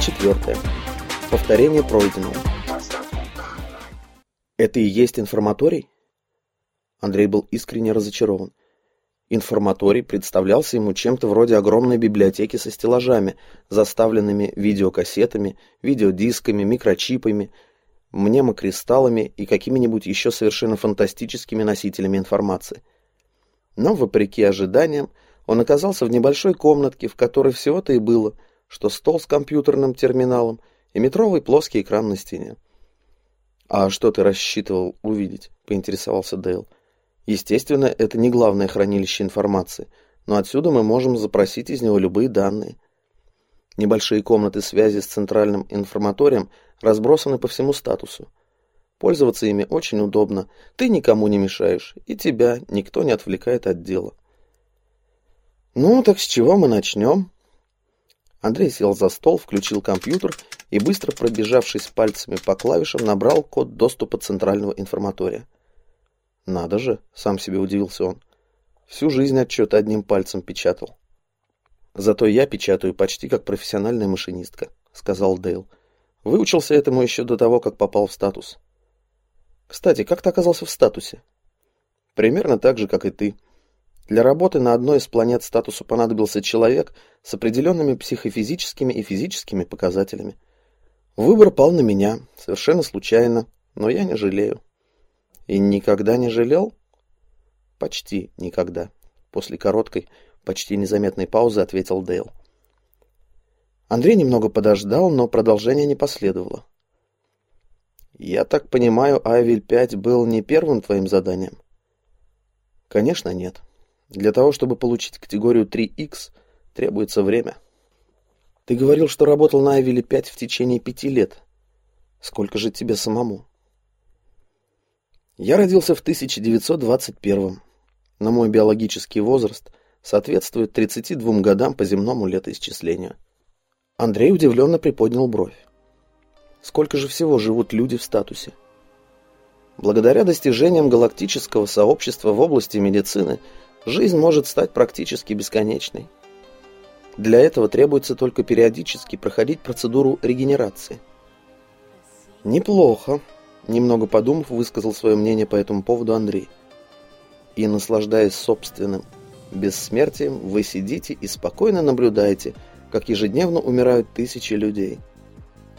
4. Повторение пройденного. Это и есть информаторий? Андрей был искренне разочарован. Информаторий представлялся ему чем-то вроде огромной библиотеки со стеллажами, заставленными видеокассетами, видеодисками, микрочипами, мнемокристаллами и какими-нибудь еще совершенно фантастическими носителями информации. Но, вопреки ожиданиям, он оказался в небольшой комнатке, в которой всего-то и было – что стол с компьютерным терминалом и метровый плоский экран на стене. «А что ты рассчитывал увидеть?» — поинтересовался Дейл. «Естественно, это не главное хранилище информации, но отсюда мы можем запросить из него любые данные». Небольшие комнаты связи с центральным информаторием разбросаны по всему статусу. Пользоваться ими очень удобно, ты никому не мешаешь, и тебя никто не отвлекает от дела. «Ну, так с чего мы начнем?» Андрей сел за стол, включил компьютер и, быстро пробежавшись пальцами по клавишам, набрал код доступа центрального информатория. «Надо же!» — сам себе удивился он. «Всю жизнь отчет одним пальцем печатал». «Зато я печатаю почти как профессиональная машинистка», — сказал Дейл. «Выучился этому еще до того, как попал в статус». «Кстати, как ты оказался в статусе?» «Примерно так же, как и ты», для работы на одной из планет статусу понадобился человек с определенными психофизическими и физическими показателями. Выбор пал на меня, совершенно случайно, но я не жалею. И никогда не жалел? Почти никогда. После короткой, почти незаметной паузы ответил Дейл. Андрей немного подождал, но продолжение не последовало. «Я так понимаю, Айвиль-5 был не первым твоим заданием?» «Конечно, нет. Для того, чтобы получить категорию 3Х, требуется время. Ты говорил, что работал на Айвиле 5 в течение пяти лет. Сколько же тебе самому? Я родился в 1921 но мой биологический возраст соответствует 32 годам по земному летоисчислению. Андрей удивленно приподнял бровь. Сколько же всего живут люди в статусе? Благодаря достижениям галактического сообщества в области медицины – жизнь может стать практически бесконечной. Для этого требуется только периодически проходить процедуру регенерации. Неплохо, немного подумав, высказал свое мнение по этому поводу Андрей. И наслаждаясь собственным бессмертием, вы сидите и спокойно наблюдаете, как ежедневно умирают тысячи людей,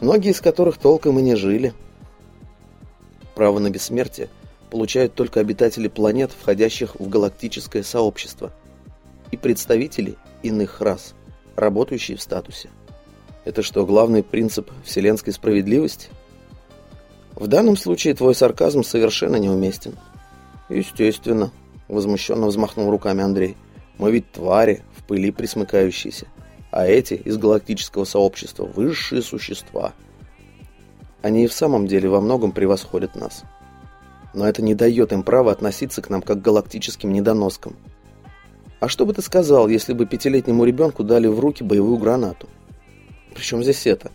многие из которых толком и не жили. Право на бессмертие – получают только обитатели планет, входящих в галактическое сообщество, и представители иных рас, работающие в статусе. Это что, главный принцип вселенской справедливости? В данном случае твой сарказм совершенно неуместен. Естественно, возмущенно взмахнул руками Андрей. Мы ведь твари, в пыли присмыкающиеся, а эти из галактического сообщества высшие существа. Они и в самом деле во многом превосходят нас но это не дает им права относиться к нам как к галактическим недоноскам. А что бы ты сказал, если бы пятилетнему ребенку дали в руки боевую гранату? Причем здесь это?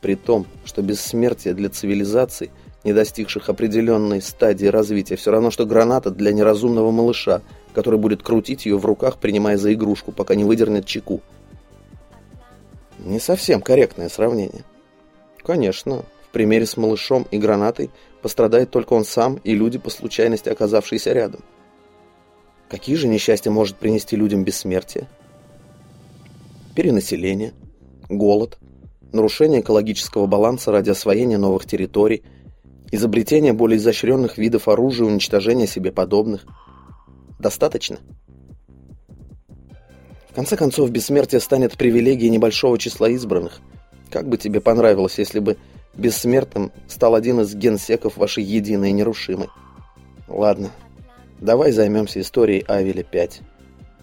При том, что бессмертие для цивилизаций, не достигших определенной стадии развития, все равно, что граната для неразумного малыша, который будет крутить ее в руках, принимая за игрушку, пока не выдернет чеку. Не совсем корректное сравнение. Конечно, в примере с малышом и гранатой Пострадает только он сам и люди, по случайности оказавшиеся рядом. Какие же несчастья может принести людям бессмертие? Перенаселение, голод, нарушение экологического баланса ради освоения новых территорий, изобретение более изощренных видов оружия, уничтожение себе подобных. Достаточно? В конце концов, бессмертие станет привилегией небольшого числа избранных. Как бы тебе понравилось, если бы бессмертным стал один из генсеков вашей единой нерушимой. Ладно, давай займемся историей Авеля 5.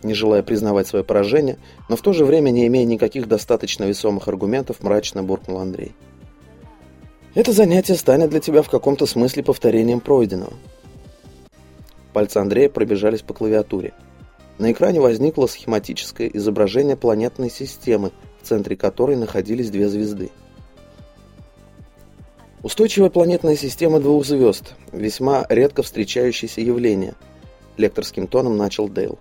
Не желая признавать свое поражение, но в то же время не имея никаких достаточно весомых аргументов, мрачно буркнул Андрей. Это занятие станет для тебя в каком-то смысле повторением пройденного. Пальцы Андрея пробежались по клавиатуре. На экране возникло схематическое изображение планетной системы, в центре которой находились две звезды – Устойчивая планетная система двух звезд – весьма редко встречающееся явление, лекторским тоном начал Дейл.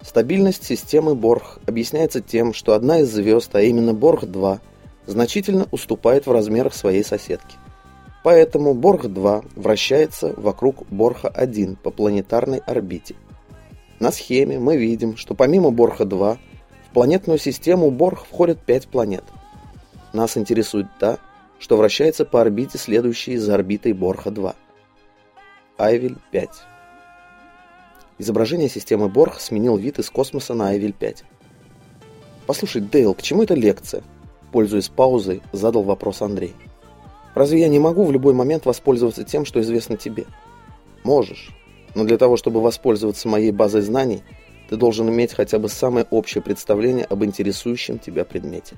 Стабильность системы Борг объясняется тем, что одна из звезд, а именно Борг-2, значительно уступает в размерах своей соседки. Поэтому Борх-2 вращается вокруг Борха-1 по планетарной орбите. На схеме мы видим, что помимо Борха-2 в планетную систему Борх входят 5 планет. Нас интересует та, что вращается по орбите, следующей за орбитой Борха-2. Айвель-5. Изображение системы Борх сменил вид из космоса на Айвель-5. «Послушай, Дейл, к чему эта лекция?» Пользуясь паузой, задал вопрос Андрей. «Разве я не могу в любой момент воспользоваться тем, что известно тебе?» «Можешь. Но для того, чтобы воспользоваться моей базой знаний, ты должен иметь хотя бы самое общее представление об интересующем тебя предмете».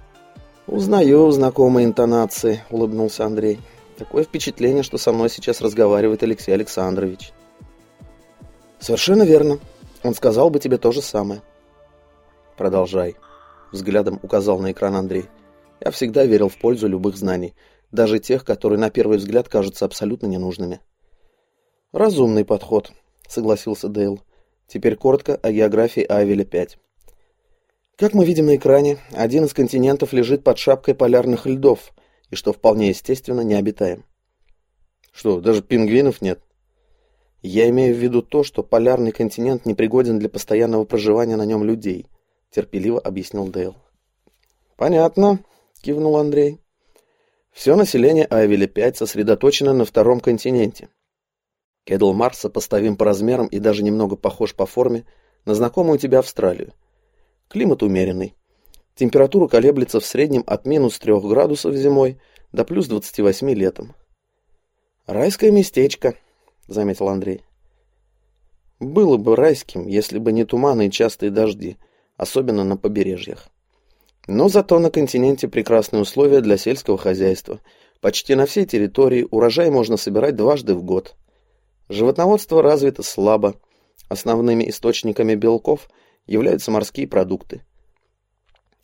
«Узнаю знакомые интонации», — улыбнулся Андрей. «Такое впечатление, что со мной сейчас разговаривает Алексей Александрович». «Совершенно верно. Он сказал бы тебе то же самое». «Продолжай», — взглядом указал на экран Андрей. «Я всегда верил в пользу любых знаний, даже тех, которые на первый взгляд кажутся абсолютно ненужными». «Разумный подход», — согласился Дейл. «Теперь коротко о географии Айвеля-5. Как мы видим на экране, один из континентов лежит под шапкой полярных льдов, и что вполне естественно, необитаем. Что, даже пингвинов нет? Я имею в виду то, что полярный континент непригоден для постоянного проживания на нем людей, терпеливо объяснил Дейл. Понятно, кивнул Андрей. Все население Айвеля-5 сосредоточено на втором континенте. Кедлмар сопоставим по размерам и даже немного похож по форме на знакомую тебе Австралию. Климат умеренный. Температура колеблется в среднем от минус 3 градусов зимой до плюс 28 летом. «Райское местечко», — заметил Андрей. «Было бы райским, если бы не туманы и частые дожди, особенно на побережьях. Но зато на континенте прекрасные условия для сельского хозяйства. Почти на всей территории урожай можно собирать дважды в год. Животноводство развито слабо. Основными источниками белков – являются морские продукты.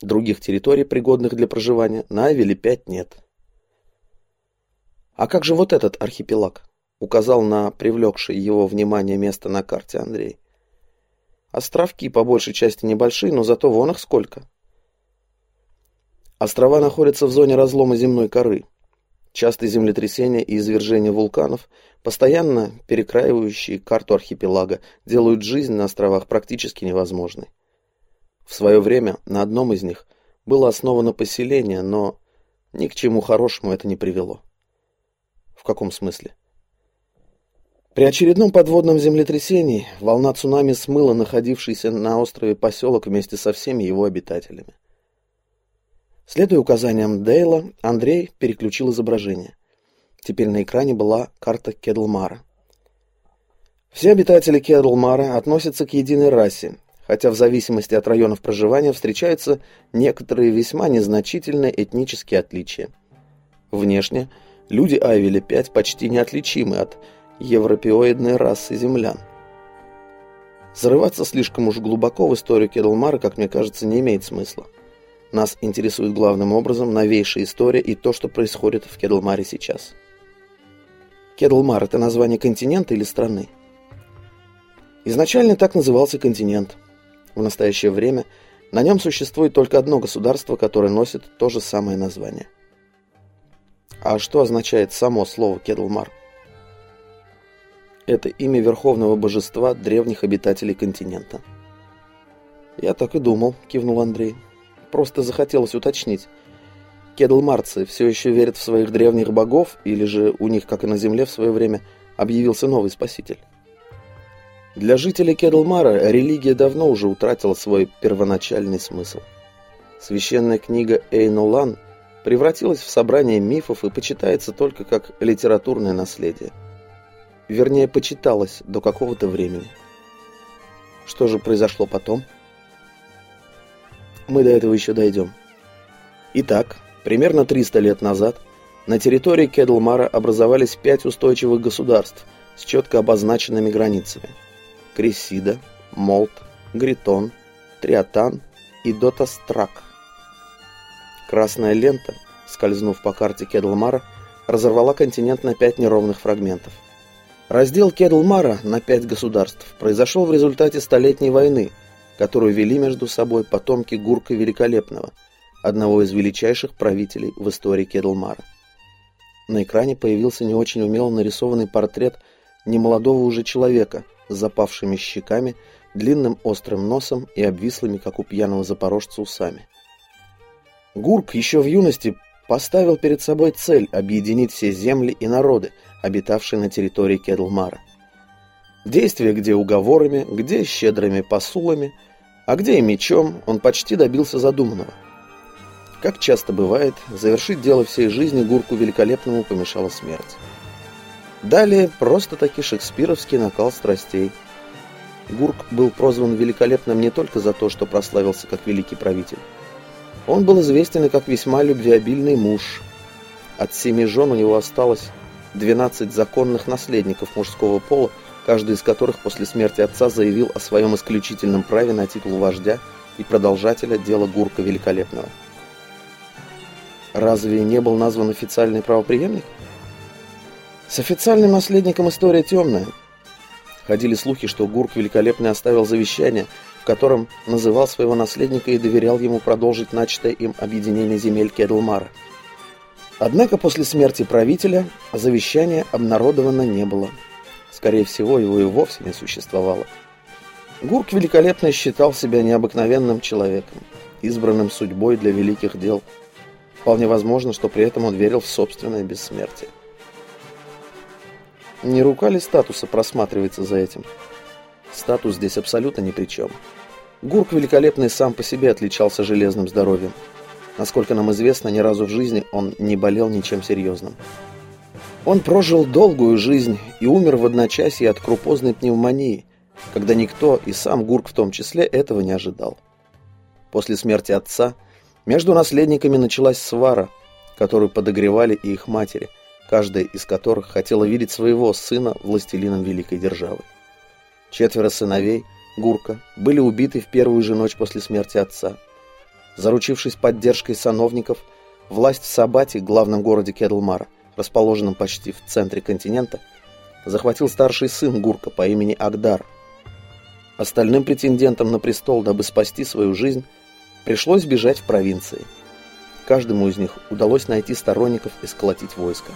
Других территорий, пригодных для проживания, на Авеле 5 нет. «А как же вот этот архипелаг?» — указал на привлекшее его внимание место на карте Андрей. «Островки по большей части небольшие, но зато вон их сколько». Острова находятся в зоне разлома земной коры. Частые землетрясения и извержения вулканов, постоянно перекраивающие карту архипелага, делают жизнь на островах практически невозможной. В свое время на одном из них было основано поселение, но ни к чему хорошему это не привело. В каком смысле? При очередном подводном землетрясении волна цунами смыла находившийся на острове поселок вместе со всеми его обитателями. Следуя указаниям Дейла, Андрей переключил изображение. Теперь на экране была карта Кедлмара. Все обитатели Кедлмара относятся к единой расе, хотя в зависимости от районов проживания встречаются некоторые весьма незначительные этнические отличия. Внешне люди Айвеля-5 почти неотличимы от европеоидной расы землян. Зарываться слишком уж глубоко в историю Кедлмара, как мне кажется, не имеет смысла. Нас интересует главным образом новейшая история и то, что происходит в Кедлмаре сейчас. Кедлмар – это название континента или страны? Изначально так назывался континент. В настоящее время на нем существует только одно государство, которое носит то же самое название. А что означает само слово Кедлмар? Это имя верховного божества древних обитателей континента. «Я так и думал», – кивнул Андрей. Просто захотелось уточнить. Кедлмарцы все еще верят в своих древних богов, или же у них, как и на Земле в свое время, объявился новый спаситель? Для жителей Кедлмара религия давно уже утратила свой первоначальный смысл. Священная книга Эйнолан превратилась в собрание мифов и почитается только как литературное наследие. Вернее, почиталась до какого-то времени. Что же произошло потом? Мы до этого еще дойдем. Итак, примерно 300 лет назад на территории Кедлмара образовались пять устойчивых государств с четко обозначенными границами. Крисида, Молт, Гритон, Триатан и Дотастрак. Красная лента, скользнув по карте Кедлмара, разорвала континент на пять неровных фрагментов. Раздел Кедлмара на пять государств произошел в результате Столетней войны – которую вели между собой потомки Гурка Великолепного, одного из величайших правителей в истории Кедлмара. На экране появился не очень умело нарисованный портрет немолодого уже человека с запавшими щеками, длинным острым носом и обвислыми, как у пьяного запорожца, усами. Гурк еще в юности поставил перед собой цель объединить все земли и народы, обитавшие на территории Кедлмара. Действия где уговорами, где щедрыми посулами, а где и мечом, он почти добился задуманного – как часто бывает, завершить дело всей жизни Гурку Великолепному помешала смерть. Далее просто-таки шекспировский накал страстей. Гурк был прозван Великолепным не только за то, что прославился как великий правитель. Он был известен и как весьма любвеобильный муж. От семи жен у него осталось 12 законных наследников мужского пола, каждый из которых после смерти отца заявил о своем исключительном праве на титул вождя и продолжателя дела Гурка Великолепного. Разве не был назван официальный правопреемник? С официальным наследником история темная. Ходили слухи, что Гурк Великолепный оставил завещание, в котором называл своего наследника и доверял ему продолжить начатое им объединение земель Кедлмара. Однако после смерти правителя завещание обнародовано не было. Скорее всего, его и вовсе не существовало. Гурк Великолепный считал себя необыкновенным человеком, избранным судьбой для великих дел – Вполне возможно, что при этом он верил в собственное бессмертие. Не рука ли статуса просматривается за этим? Статус здесь абсолютно ни при чем. Гурк Великолепный сам по себе отличался железным здоровьем. Насколько нам известно, ни разу в жизни он не болел ничем серьезным. Он прожил долгую жизнь и умер в одночасье от крупозной пневмонии, когда никто, и сам Гурк в том числе, этого не ожидал. После смерти отца – между наследниками началась свара, которую подогревали и их матери, каждая из которых хотела видеть своего сына властелином великой державы. Четверо сыновей, Гурка, были убиты в первую же ночь после смерти отца. Заручившись поддержкой сановников, власть в Сабате, главном городе Кедлмара, расположенном почти в центре континента, захватил старший сын Гурка по имени Агдар. Остальным претендентам на престол, дабы спасти свою жизнь, Пришлось бежать в провинции. Каждому из них удалось найти сторонников и сколотить войско.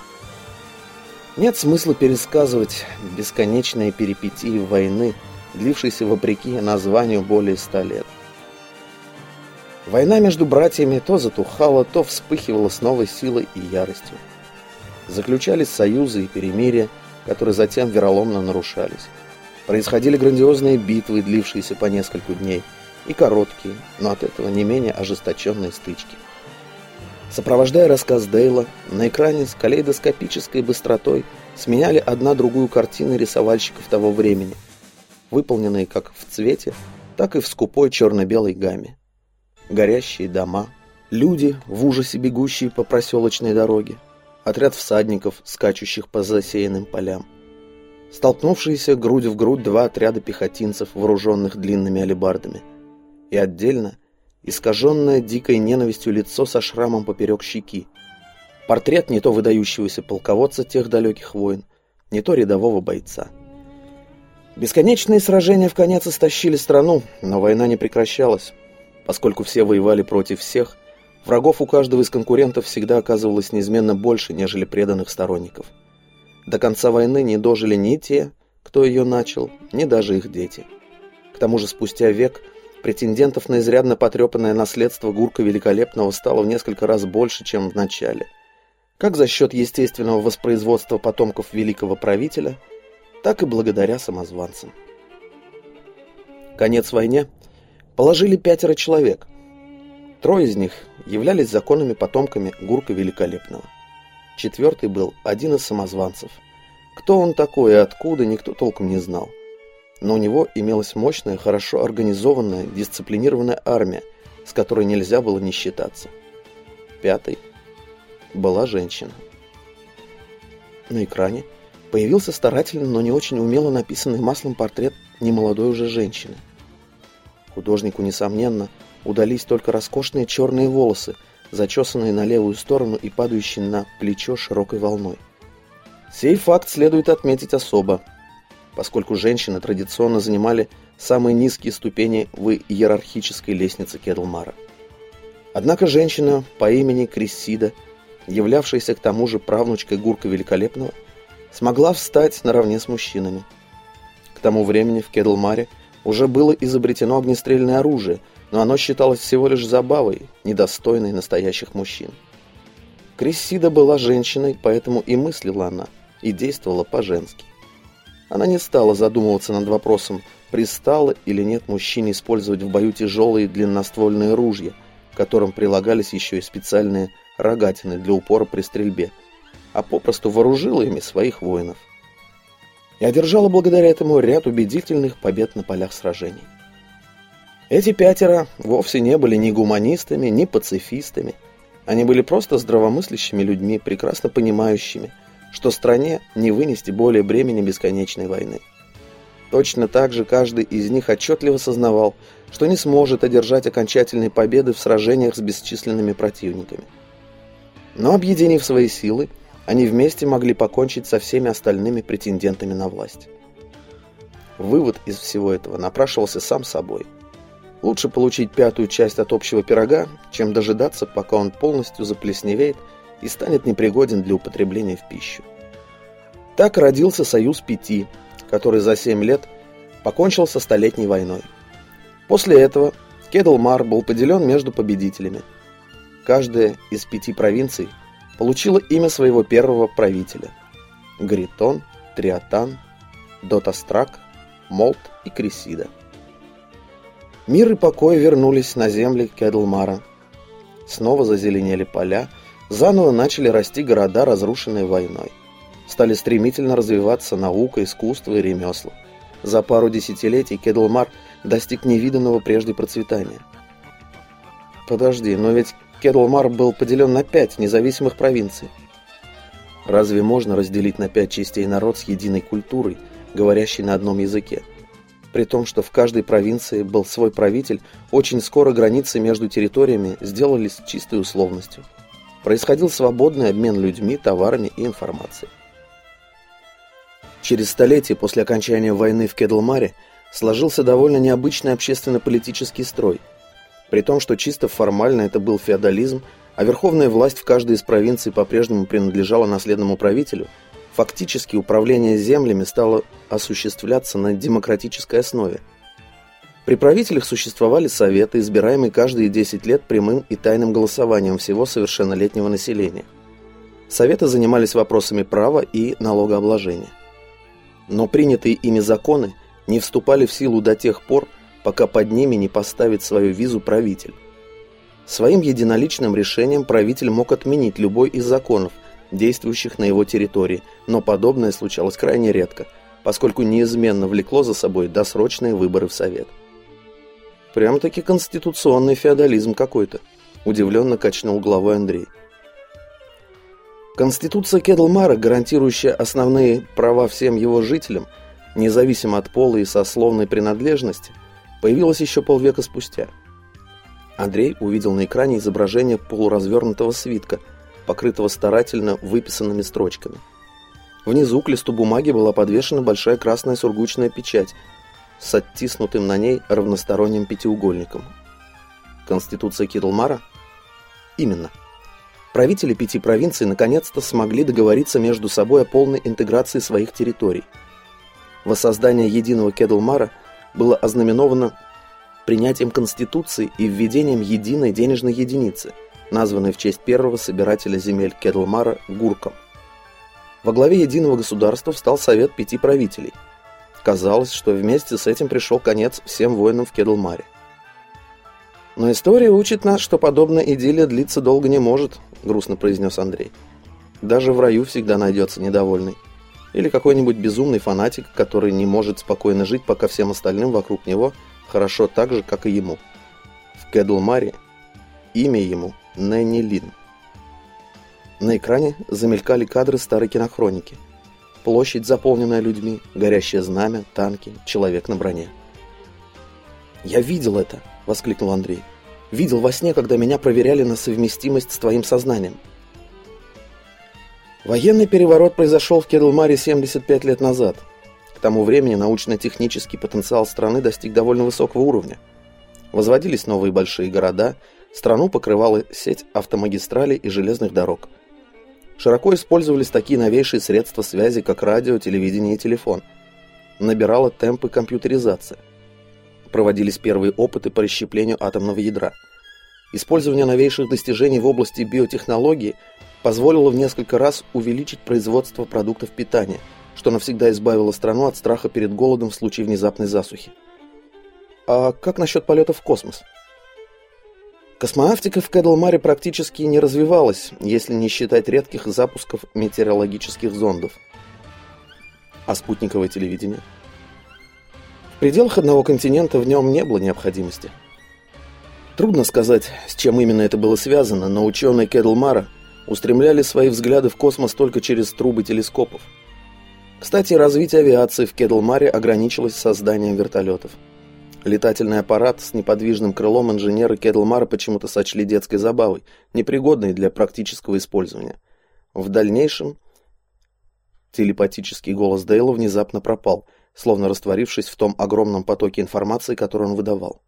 Нет смысла пересказывать бесконечные перипетии войны, длившейся вопреки названию более ста лет. Война между братьями то затухала, то вспыхивала с новой силой и яростью. Заключались союзы и перемирия, которые затем вероломно нарушались. Происходили грандиозные битвы, длившиеся по несколько дней – и короткие, но от этого не менее ожесточенные стычки. Сопровождая рассказ Дейла, на экране с калейдоскопической быстротой сменяли одна другую картины рисовальщиков того времени, выполненные как в цвете, так и в скупой черно-белой гамме. Горящие дома, люди, в ужасе бегущие по проселочной дороге, отряд всадников, скачущих по засеянным полям, столкнувшиеся грудь в грудь два отряда пехотинцев, вооруженных длинными алебардами – и отдельно искаженное дикой ненавистью лицо со шрамом поперек щеки. Портрет не то выдающегося полководца тех далеких войн, не то рядового бойца. Бесконечные сражения в конец истощили страну, но война не прекращалась. Поскольку все воевали против всех, врагов у каждого из конкурентов всегда оказывалось неизменно больше, нежели преданных сторонников. До конца войны не дожили ни те, кто ее начал, ни даже их дети. К тому же спустя век – Претендентов на изрядно потрепанное наследство Гурка Великолепного стало в несколько раз больше, чем в начале. Как за счет естественного воспроизводства потомков великого правителя, так и благодаря самозванцам. Конец войне положили пятеро человек. Трое из них являлись законными потомками Гурка Великолепного. Четвертый был один из самозванцев. Кто он такой и откуда, никто толком не знал но у него имелась мощная, хорошо организованная, дисциплинированная армия, с которой нельзя было не считаться. Пятой была женщина. На экране появился старательный, но не очень умело написанный маслом портрет немолодой уже женщины. Художнику, несомненно, удались только роскошные черные волосы, зачесанные на левую сторону и падающие на плечо широкой волной. Сей факт следует отметить особо, поскольку женщины традиционно занимали самые низкие ступени в иерархической лестнице Кедлмара. Однако женщина по имени Крессида, являвшаяся к тому же правнучкой Гурка Великолепного, смогла встать наравне с мужчинами. К тому времени в Кедлмаре уже было изобретено огнестрельное оружие, но оно считалось всего лишь забавой, недостойной настоящих мужчин. Крессида была женщиной, поэтому и мыслила она, и действовала по-женски. Она не стала задумываться над вопросом, пристало или нет мужчине использовать в бою тяжелые длинноствольные ружья, к которым прилагались еще и специальные рогатины для упора при стрельбе, а попросту вооружила ими своих воинов. И одержала благодаря этому ряд убедительных побед на полях сражений. Эти пятеро вовсе не были ни гуманистами, ни пацифистами. Они были просто здравомыслящими людьми, прекрасно понимающими – что стране не вынести более бремени бесконечной войны. Точно так же каждый из них отчетливо сознавал, что не сможет одержать окончательной победы в сражениях с бесчисленными противниками. Но объединив свои силы, они вместе могли покончить со всеми остальными претендентами на власть. Вывод из всего этого напрашивался сам собой. Лучше получить пятую часть от общего пирога, чем дожидаться, пока он полностью заплесневеет и станет непригоден для употребления в пищу. Так родился Союз Пяти, который за семь лет покончил со Столетней войной. После этого Кедлмар был поделен между победителями. Каждая из пяти провинций получила имя своего первого правителя – Гритон, Триатан, Дотастрак, Молт и Крисида. Мир и покой вернулись на земли Кедлмара. Снова зазеленели поля – Заново начали расти города, разрушенные войной. Стали стремительно развиваться наука, искусство и ремесла. За пару десятилетий Кедлмар достиг невиданного прежде процветания. Подожди, но ведь Кедлмар был поделен на пять независимых провинций. Разве можно разделить на пять частей народ с единой культурой, говорящей на одном языке? При том, что в каждой провинции был свой правитель, очень скоро границы между территориями сделались чистой условностью происходил свободный обмен людьми, товарами и информацией. Через столетие после окончания войны в Кедлмаре сложился довольно необычный общественно-политический строй. При том, что чисто формально это был феодализм, а верховная власть в каждой из провинций по-прежнему принадлежала наследному правителю, фактически управление землями стало осуществляться на демократической основе – при правителях существовали советы, избираемые каждые 10 лет прямым и тайным голосованием всего совершеннолетнего населения. Советы занимались вопросами права и налогообложения. Но принятые ими законы не вступали в силу до тех пор, пока под ними не поставит свою визу правитель. Своим единоличным решением правитель мог отменить любой из законов, действующих на его территории, но подобное случалось крайне редко, поскольку неизменно влекло за собой досрочные выборы в Совет. Прям-таки конституционный феодализм какой-то, удивленно качнул головой Андрей. Конституция Кедлмара, гарантирующая основные права всем его жителям, независимо от пола и сословной принадлежности, появилась еще полвека спустя. Андрей увидел на экране изображение полуразвернутого свитка, покрытого старательно выписанными строчками. Внизу к листу бумаги была подвешена большая красная сургучная печать с оттиснутым на ней равносторонним пятиугольником. Конституция Кирлмара? Именно. Правители пяти провинций наконец-то смогли договориться между собой о полной интеграции своих территорий. Воссоздание единого Кедлмара было ознаменовано принятием Конституции и введением единой денежной единицы, названной в честь первого собирателя земель Кедлмара Гурком. Во главе единого государства встал Совет пяти правителей – Казалось, что вместе с этим пришел конец всем воинам в Кедлмаре. «Но история учит нас, что подобная идиллия длиться долго не может», — грустно произнес Андрей. «Даже в раю всегда найдется недовольный. Или какой-нибудь безумный фанатик, который не может спокойно жить, пока всем остальным вокруг него хорошо так же, как и ему. В Кедлмаре имя ему Нэнни Лин». На экране замелькали кадры старой кинохроники — Площадь, заполненная людьми, горящее знамя, танки, человек на броне. «Я видел это!» — воскликнул Андрей. «Видел во сне, когда меня проверяли на совместимость с твоим сознанием». Военный переворот произошел в Кедлмаре 75 лет назад. К тому времени научно-технический потенциал страны достиг довольно высокого уровня. Возводились новые большие города, Страну покрывала сеть автомагистралей и железных дорог. Широко использовались такие новейшие средства связи, как радио, телевидение и телефон. Набирала темпы компьютеризация. Проводились первые опыты по расщеплению атомного ядра. Использование новейших достижений в области биотехнологии позволило в несколько раз увеличить производство продуктов питания, что навсегда избавило страну от страха перед голодом в случае внезапной засухи. А как насчет полета в космос? Космонавтика в Кэдлмаре практически не развивалась, если не считать редких запусков метеорологических зондов. А спутниковое телевидение? В пределах одного континента в нем не было необходимости. Трудно сказать, с чем именно это было связано, но ученые Кэдлмара устремляли свои взгляды в космос только через трубы телескопов. Кстати, развитие авиации в Кедлмаре ограничилось созданием вертолетов. Летательный аппарат с неподвижным крылом инженеры Кедлмара почему-то сочли детской забавой, непригодной для практического использования. В дальнейшем телепатический голос Дейла внезапно пропал, словно растворившись в том огромном потоке информации, который он выдавал.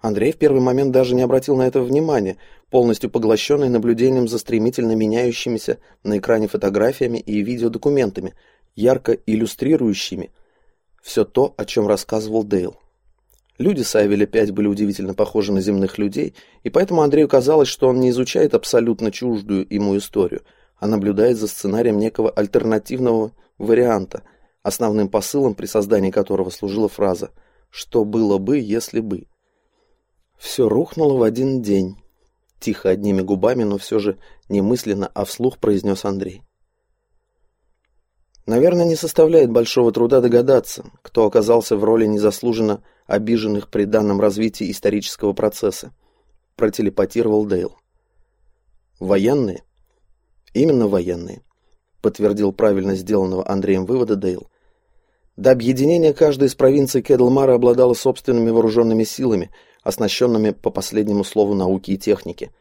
Андрей в первый момент даже не обратил на это внимания, полностью поглощенный наблюдением за стремительно меняющимися на экране фотографиями и видеодокументами, ярко иллюстрирующими все то, о чем рассказывал Дейл. Люди с Айвеля 5 были удивительно похожи на земных людей, и поэтому Андрею казалось, что он не изучает абсолютно чуждую ему историю, а наблюдает за сценарием некого альтернативного варианта, основным посылом при создании которого служила фраза «что было бы, если бы». Все рухнуло в один день. Тихо, одними губами, но все же немысленно, а вслух произнес Андрей. Наверное, не составляет большого труда догадаться, кто оказался в роли незаслуженно обиженных при данном развитии исторического процесса, протелепатировал Дейл. Военные? Именно военные, подтвердил правильно сделанного Андреем вывода Дейл. До объединения каждая из провинций Кедлмара обладала собственными вооруженными силами, оснащенными по последнему слову науки и техники.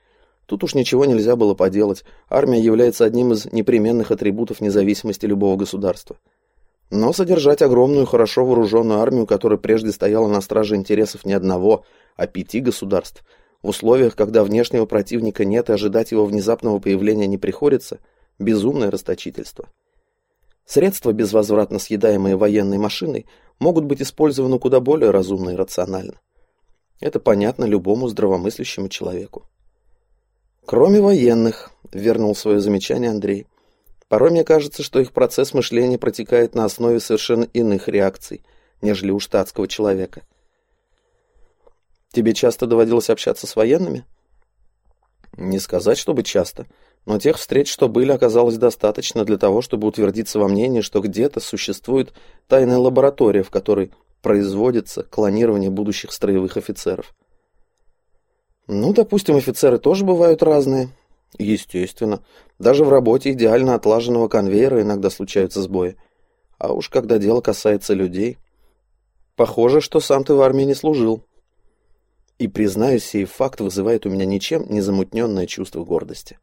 Тут уж ничего нельзя было поделать, армия является одним из непременных атрибутов независимости любого государства. Но содержать огромную, хорошо вооруженную армию, которая прежде стояла на страже интересов не одного, а пяти государств, в условиях, когда внешнего противника нет и ожидать его внезапного появления не приходится, безумное расточительство. Средства, безвозвратно съедаемые военной машиной, могут быть использованы куда более разумно и рационально. Это понятно любому здравомыслящему человеку. Кроме военных, вернул свое замечание Андрей. Порой мне кажется, что их процесс мышления протекает на основе совершенно иных реакций, нежели у штатского человека. Тебе часто доводилось общаться с военными? Не сказать, чтобы часто, но тех встреч, что были, оказалось достаточно для того, чтобы утвердиться во мнении, что где-то существует тайная лаборатория, в которой производится клонирование будущих строевых офицеров. Ну, допустим, офицеры тоже бывают разные, Естественно. Даже в работе идеально отлаженного конвейера иногда случаются сбои. А уж когда дело касается людей... Похоже, что сам ты в армии не служил. И, признаюсь, сей факт вызывает у меня ничем не замутненное чувство гордости.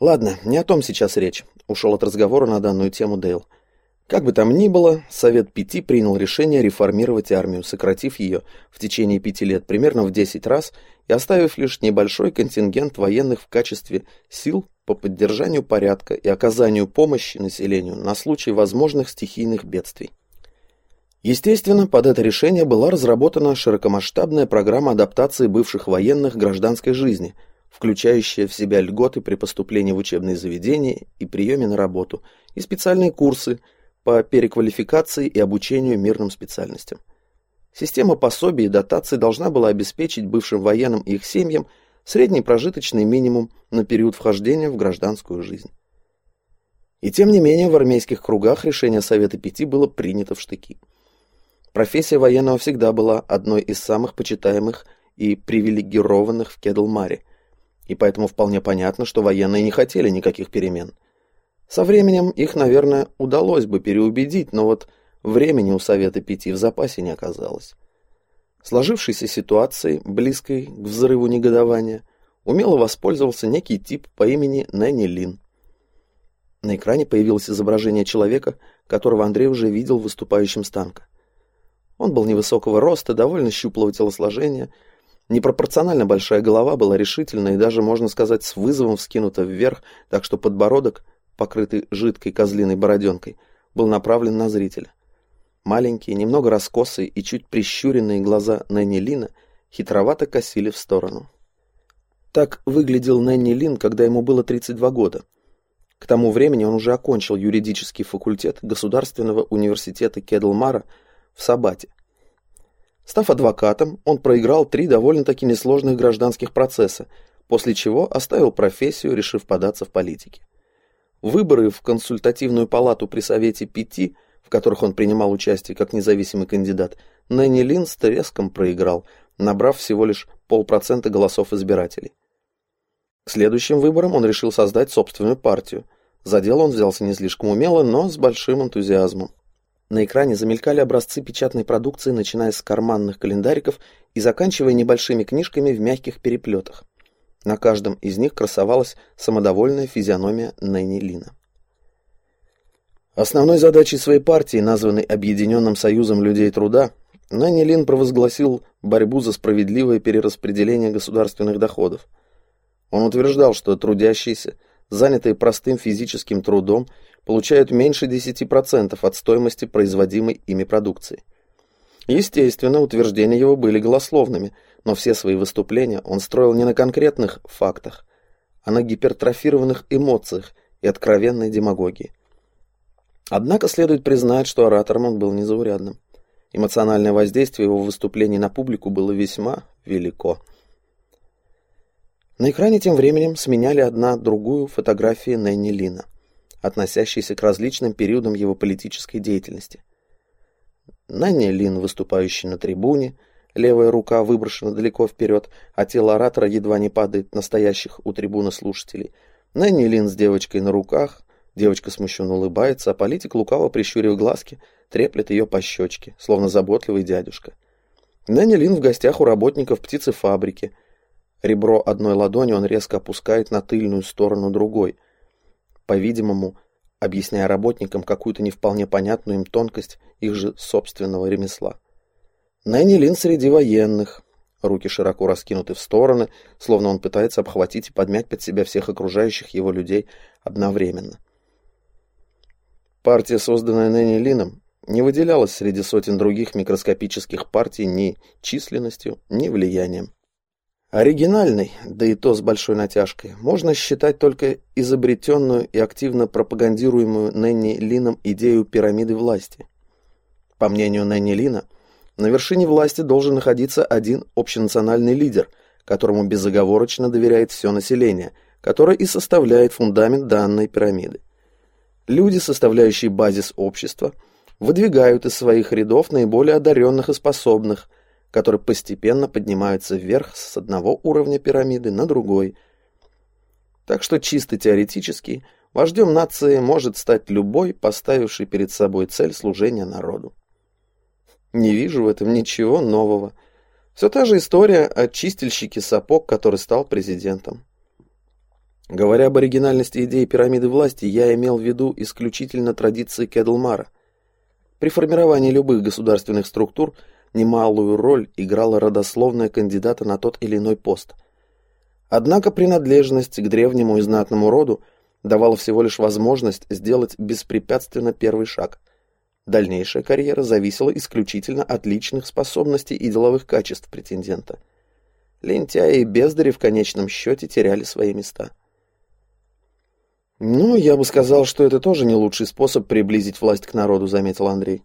Ладно, не о том сейчас речь. Ушел от разговора на данную тему Дейл. Как бы там ни было, Совет Пяти принял решение реформировать армию, сократив ее в течение пяти лет примерно в 10 раз и оставив лишь небольшой контингент военных в качестве сил по поддержанию порядка и оказанию помощи населению на случай возможных стихийных бедствий. Естественно, под это решение была разработана широкомасштабная программа адаптации бывших военных гражданской жизни, включающая в себя льготы при поступлении в учебные заведения и приеме на работу, и специальные курсы – по переквалификации и обучению мирным специальностям. Система пособий и дотаций должна была обеспечить бывшим военным и их семьям средний прожиточный минимум на период вхождения в гражданскую жизнь. И тем не менее в армейских кругах решение Совета Пяти было принято в штыки. Профессия военного всегда была одной из самых почитаемых и привилегированных в Кедлмаре, и поэтому вполне понятно, что военные не хотели никаких перемен – со временем их, наверное, удалось бы переубедить, но вот времени у Совета Пяти в запасе не оказалось. Сложившейся ситуацией, близкой к взрыву негодования, умело воспользовался некий тип по имени Нэнни Лин. На экране появилось изображение человека, которого Андрей уже видел выступающим с танка. Он был невысокого роста, довольно щуплого телосложения, Непропорционально большая голова была решительна и даже, можно сказать, с вызовом вскинута вверх, так что подбородок, покрытый жидкой козлиной бороденкой, был направлен на зрителя. Маленькие, немного раскосые и чуть прищуренные глаза Нэнни Лина хитровато косили в сторону. Так выглядел Нэнни Лин, когда ему было 32 года. К тому времени он уже окончил юридический факультет Государственного университета Кедлмара в Сабате. Став адвокатом, он проиграл три довольно-таки несложных гражданских процесса, после чего оставил профессию, решив податься в политике. Выборы в консультативную палату при Совете Пяти, в которых он принимал участие как независимый кандидат, Нэнни Лин с треском проиграл, набрав всего лишь полпроцента голосов избирателей. К следующим выборам он решил создать собственную партию. За дело он взялся не слишком умело, но с большим энтузиазмом. На экране замелькали образцы печатной продукции, начиная с карманных календариков и заканчивая небольшими книжками в мягких переплетах. На каждом из них красовалась самодовольная физиономия Нэнни Лина. Основной задачей своей партии, названной Объединенным Союзом Людей Труда, Нэнни Лин провозгласил борьбу за справедливое перераспределение государственных доходов – он утверждал, что трудящиеся, занятые простым физическим трудом, получают меньше 10% от стоимости производимой ими продукции. Естественно, утверждения его были голословными, но все свои выступления он строил не на конкретных фактах, а на гипертрофированных эмоциях и откровенной демагогии. Однако следует признать, что оратором он был незаурядным. Эмоциональное воздействие его выступлений на публику было весьма велико. На экране тем временем сменяли одна другую фотографии Нэнни Лина, относящиеся к различным периодам его политической деятельности. Нэнни Лин, выступающий на трибуне, левая рука выброшена далеко вперед, а тело оратора едва не падает на стоящих у трибуны слушателей. Нэнни Лин с девочкой на руках, девочка смущенно улыбается, а политик, лукаво прищурив глазки, треплет ее по щечке, словно заботливый дядюшка. Нэнни Лин в гостях у работников птицефабрики – Ребро одной ладони он резко опускает на тыльную сторону другой, по-видимому, объясняя работникам какую-то не вполне понятную им тонкость их же собственного ремесла. Нэнни Лин среди военных. Руки широко раскинуты в стороны, словно он пытается обхватить и подмять под себя всех окружающих его людей одновременно. Партия, созданная Нэнни Лином, не выделялась среди сотен других микроскопических партий ни численностью, ни влиянием. Оригинальной, да и то с большой натяжкой, можно считать только изобретенную и активно пропагандируемую Нэнни Лином идею пирамиды власти. По мнению Нэнни Лина, на вершине власти должен находиться один общенациональный лидер, которому безоговорочно доверяет все население, которое и составляет фундамент данной пирамиды. Люди, составляющие базис общества, выдвигают из своих рядов наиболее одаренных и способных – которые постепенно поднимаются вверх с одного уровня пирамиды на другой. Так что чисто теоретически вождем нации может стать любой, поставивший перед собой цель служения народу. Не вижу в этом ничего нового. Все та же история о чистильщике сапог, который стал президентом. Говоря об оригинальности идеи пирамиды власти, я имел в виду исключительно традиции Кедлмара. При формировании любых государственных структур – немалую роль играла родословная кандидата на тот или иной пост. Однако принадлежность к древнему и знатному роду давала всего лишь возможность сделать беспрепятственно первый шаг. Дальнейшая карьера зависела исключительно от личных способностей и деловых качеств претендента. Лентяи и бездари в конечном счете теряли свои места. «Ну, я бы сказал, что это тоже не лучший способ приблизить власть к народу», — заметил Андрей.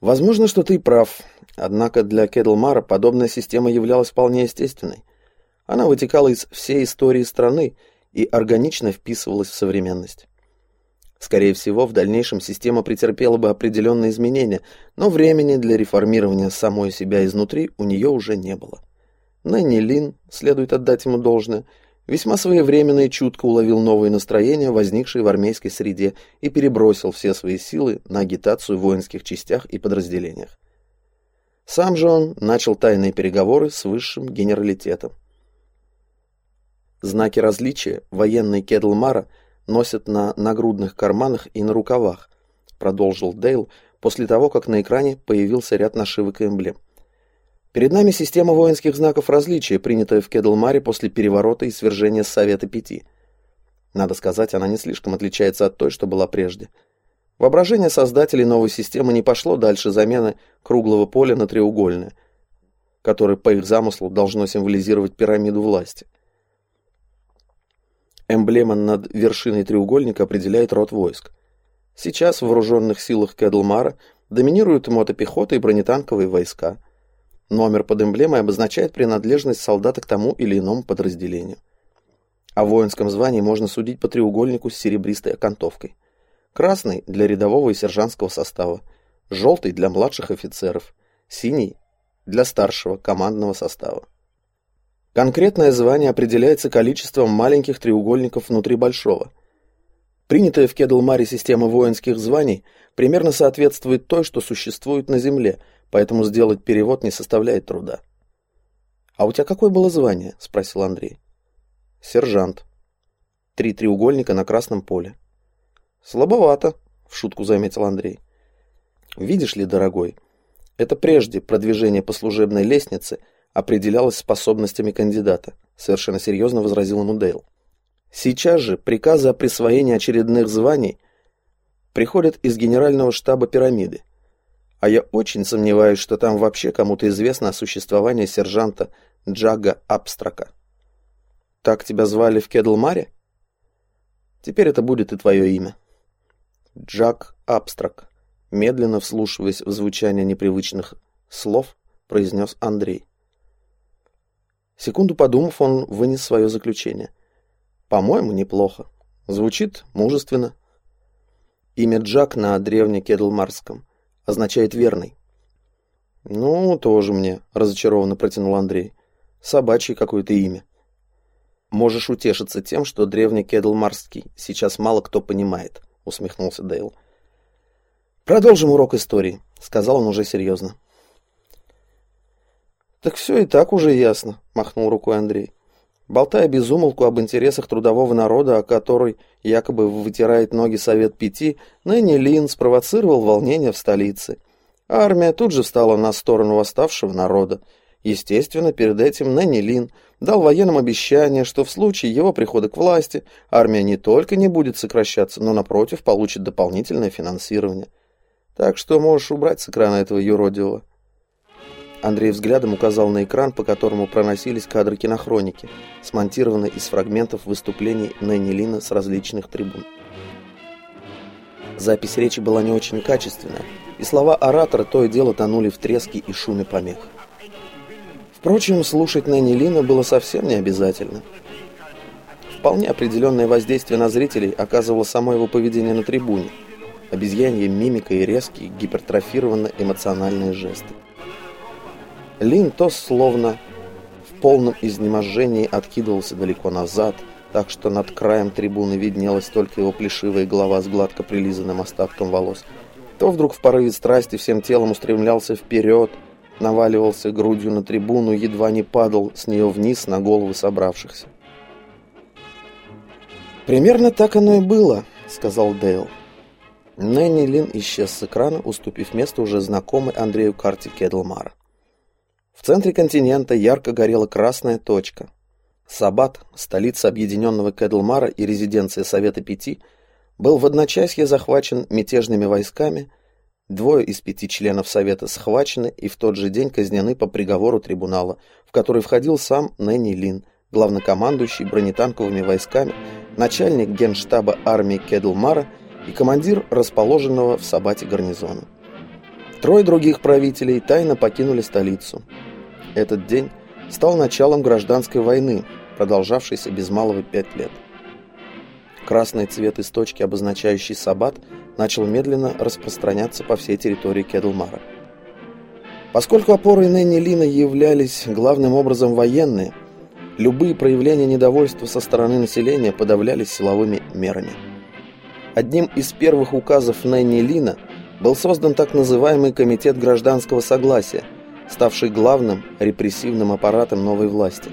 Возможно, что ты прав, однако для Кедлмара подобная система являлась вполне естественной. Она вытекала из всей истории страны и органично вписывалась в современность. Скорее всего, в дальнейшем система претерпела бы определенные изменения, но времени для реформирования самой себя изнутри у нее уже не было. Нэнни Лин, следует отдать ему должное, Весьма своевременно и чутко уловил новые настроения, возникшие в армейской среде, и перебросил все свои силы на агитацию в воинских частях и подразделениях. Сам же он начал тайные переговоры с высшим генералитетом. Знаки различия военные Кедлмара носят на нагрудных карманах и на рукавах, продолжил Дейл после того, как на экране появился ряд нашивок и эмблем. Перед нами система воинских знаков различия, принятая в Кедлмаре после переворота и свержения Совета Пяти. Надо сказать, она не слишком отличается от той, что была прежде. Воображение создателей новой системы не пошло дальше замены круглого поля на треугольное, которое по их замыслу должно символизировать пирамиду власти. Эмблема над вершиной треугольника определяет род войск. Сейчас в вооруженных силах Кедлмара доминируют мотопехота и бронетанковые войска – Номер под эмблемой обозначает принадлежность солдата к тому или иному подразделению. О воинском звании можно судить по треугольнику с серебристой окантовкой. Красный – для рядового и сержантского состава, желтый – для младших офицеров, синий – для старшего командного состава. Конкретное звание определяется количеством маленьких треугольников внутри большого. Принятая в Кедлмаре система воинских званий примерно соответствует той, что существует на Земле – поэтому сделать перевод не составляет труда. «А у тебя какое было звание?» – спросил Андрей. «Сержант. Три треугольника на красном поле». «Слабовато», – в шутку заметил Андрей. «Видишь ли, дорогой, это прежде продвижение по служебной лестнице определялось способностями кандидата», – совершенно серьезно возразил ему Дейл. «Сейчас же приказы о присвоении очередных званий приходят из генерального штаба пирамиды, а я очень сомневаюсь, что там вообще кому-то известно о существовании сержанта Джага Абстрака. Так тебя звали в Кедлмаре? Теперь это будет и твое имя. Джаг Абстрак, медленно вслушиваясь в звучание непривычных слов, произнес Андрей. Секунду подумав, он вынес свое заключение. По-моему, неплохо. Звучит мужественно. Имя Джак на древнекедлмарском означает верный. Ну, тоже мне, разочарованно протянул Андрей. Собачье какое-то имя. Можешь утешиться тем, что древний Кедлмарский сейчас мало кто понимает, усмехнулся Дейл. Продолжим урок истории, сказал он уже серьезно. Так все и так уже ясно, махнул рукой Андрей. Болтая без умолку об интересах трудового народа, о которой якобы вытирает ноги Совет Пяти, ныне Лин спровоцировал волнение в столице. Армия тут же встала на сторону восставшего народа. Естественно, перед этим Нэнни Лин дал военным обещание, что в случае его прихода к власти армия не только не будет сокращаться, но, напротив, получит дополнительное финансирование. Так что можешь убрать с экрана этого юродивого. Андрей взглядом указал на экран, по которому проносились кадры кинохроники, смонтированные из фрагментов выступлений Нэнни Лина с различных трибун. Запись речи была не очень качественная, и слова оратора то и дело тонули в треске и шуме помех. Впрочем, слушать Нэнни Лина было совсем не обязательно. Вполне определенное воздействие на зрителей оказывало само его поведение на трибуне, обезьянье мимика и резкие, гипертрофированно эмоциональные жесты. Лин то словно в полном изнеможении откидывался далеко назад, так что над краем трибуны виднелась только его плешивая голова с гладко прилизанным остатком волос, то вдруг в порыве страсти всем телом устремлялся вперед, наваливался грудью на трибуну, едва не падал с нее вниз на головы собравшихся. «Примерно так оно и было», — сказал Дейл. Нэнни Лин исчез с экрана, уступив место уже знакомой Андрею карте Кедлмара. В центре континента ярко горела красная точка. Сабат, столица объединенного Кедлмара и резиденция Совета Пяти, был в одночасье захвачен мятежными войсками, двое из пяти членов Совета схвачены и в тот же день казнены по приговору трибунала, в который входил сам Нэнни Лин, главнокомандующий бронетанковыми войсками, начальник генштаба армии Кедлмара и командир расположенного в Сабате гарнизона. Трое других правителей тайно покинули столицу. Этот день стал началом гражданской войны, продолжавшейся без малого пять лет. Красный цвет из точки, обозначающий Сабат, начал медленно распространяться по всей территории Кедлмара. Поскольку опорой Нэнни Лина являлись главным образом военные, любые проявления недовольства со стороны населения подавлялись силовыми мерами. Одним из первых указов Нэнни Лина был создан так называемый Комитет гражданского согласия – ставший главным репрессивным аппаратом новой власти.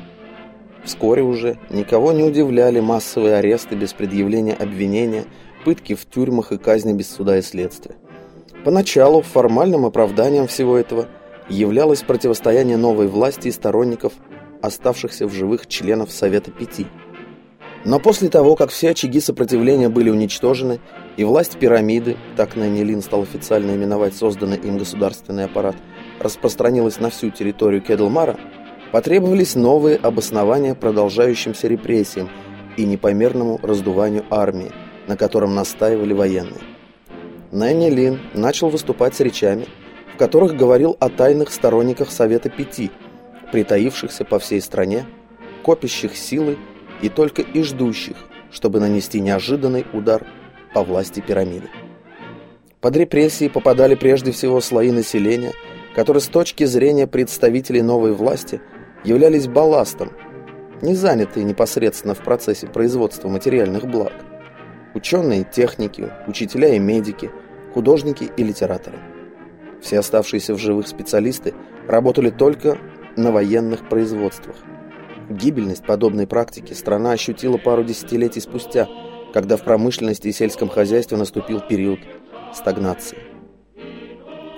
Вскоре уже никого не удивляли массовые аресты без предъявления обвинения, пытки в тюрьмах и казни без суда и следствия. Поначалу формальным оправданием всего этого являлось противостояние новой власти и сторонников оставшихся в живых членов Совета Пяти. Но после того, как все очаги сопротивления были уничтожены, и власть пирамиды, так Нэнни Лин стал официально именовать созданный им государственный аппарат, распространилась на всю территорию Кедлмара, потребовались новые обоснования продолжающимся репрессиям и непомерному раздуванию армии, на котором настаивали военные. Нэнни Лин начал выступать с речами, в которых говорил о тайных сторонниках Совета Пяти, притаившихся по всей стране, копящих силы и только и ждущих, чтобы нанести неожиданный удар по власти пирамиды. Под репрессии попадали прежде всего слои населения, которые с точки зрения представителей новой власти являлись балластом, не занятые непосредственно в процессе производства материальных благ. Ученые, техники, учителя и медики, художники и литераторы. Все оставшиеся в живых специалисты работали только на военных производствах. Гибельность подобной практики страна ощутила пару десятилетий спустя, когда в промышленности и сельском хозяйстве наступил период стагнации.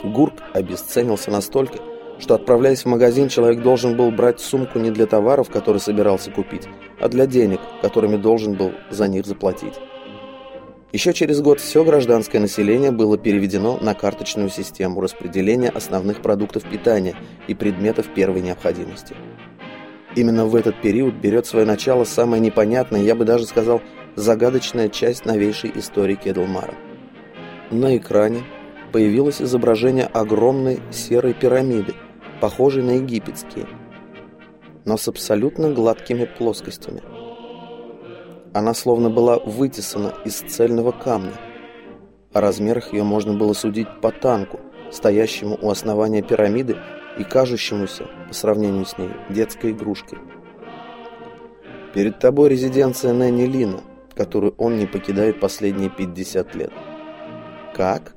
Гурк обесценился настолько, что, отправляясь в магазин, человек должен был брать сумку не для товаров, которые собирался купить, а для денег, которыми должен был за них заплатить. Еще через год все гражданское население было переведено на карточную систему распределения основных продуктов питания и предметов первой необходимости. Именно в этот период берет свое начало самая непонятная, я бы даже сказал, загадочная часть новейшей истории Кедлмара. На экране появилось изображение огромной серой пирамиды, похожей на египетские, но с абсолютно гладкими плоскостями – она словно была вытесана из цельного камня. О размерах ее можно было судить по танку, стоящему у основания пирамиды и кажущемуся, по сравнению с ней, детской игрушкой. Перед тобой резиденция Нэнни Лина, которую он не покидает последние 50 лет. Как?